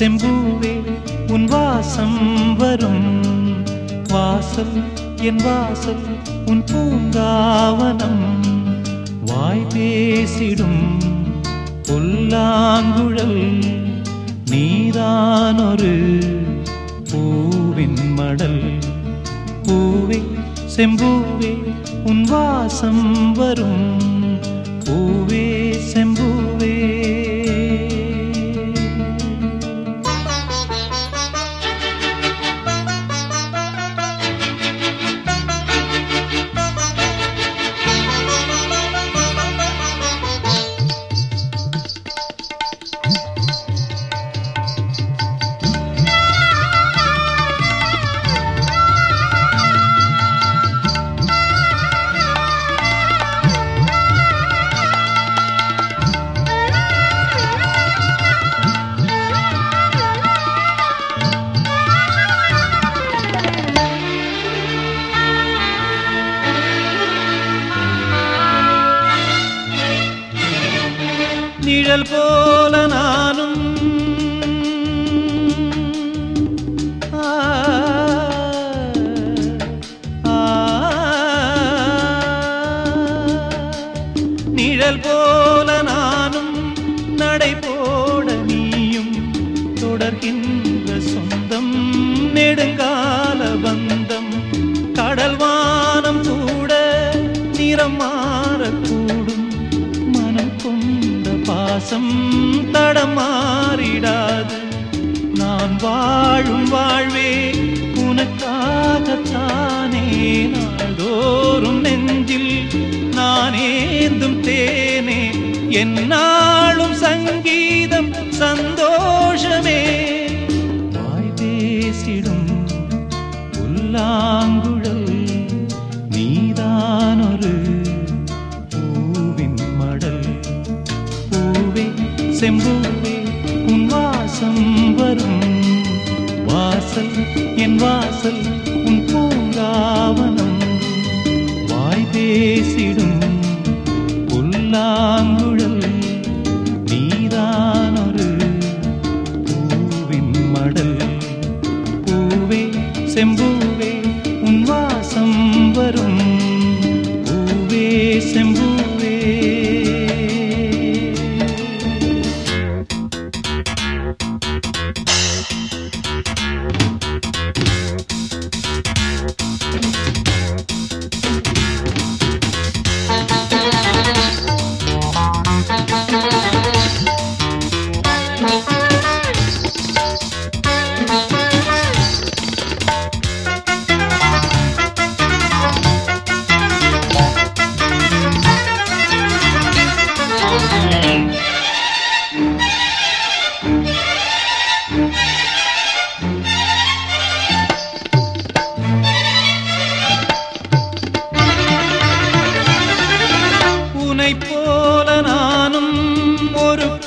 செம்பூவே உன் வாசம் வரும். வாசல் என் வாசல் உன் பூங்காவனம். வாய் பேசிடும் புல்லாங்குழல் நீதானொரு பூவின் மடல். பூவே செம்பூவே உன் வாசம் வரும். பூவே செம்பூவே நிழல் போல நானும். நிழல் போல நானும் நடை போட நீயும் தொடர்கின்ற பாசம் தடமாறிடாது. நான் வாழும் வாழ்வே உனக்காகத்தானே. நாள்தோறும் நெஞ்சில் நான் ஏந்தும் தேனே. என்ன செம்பூவே உன் வாசம் வரும். வாசல் என் வாசல் உன் பூங்காவனம். வாய் பேசிடும் புல்லாங்குழல் நீதானொரு பூவின் மடல். பூவே செம்பூ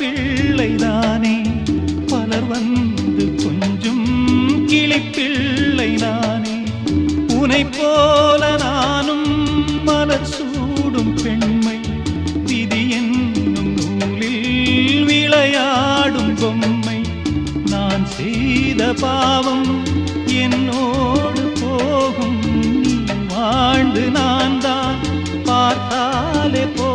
ஒரு பிள்ளைதானே பலர் வந்து கொஞ்சம் கிளிப்பிள்ளைதானே. உனை போல நானும் மலர் சூடும் பெண்மை. விதி என்னும் நூலில் விளையாடும் பொம்மை. நான் செய்த பாவம் என்னோடு போகும். நீ வாழ்ந்து நான் தான் பார்த்தாலே போ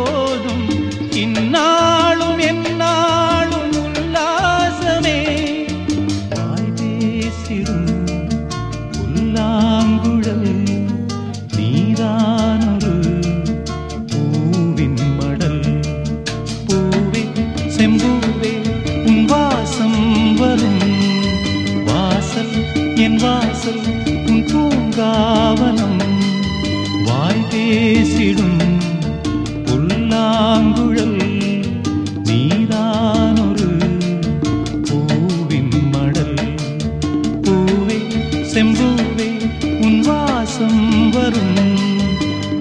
என் வாசல் உன் பூங்காவனம். வாய் பேசிடும் புல்லாங்குழல் நீதானொரு பூவின் மடல். பூவே செம்பூவே உன் வாசம் வரும்.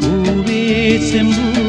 பூவே செம்பூ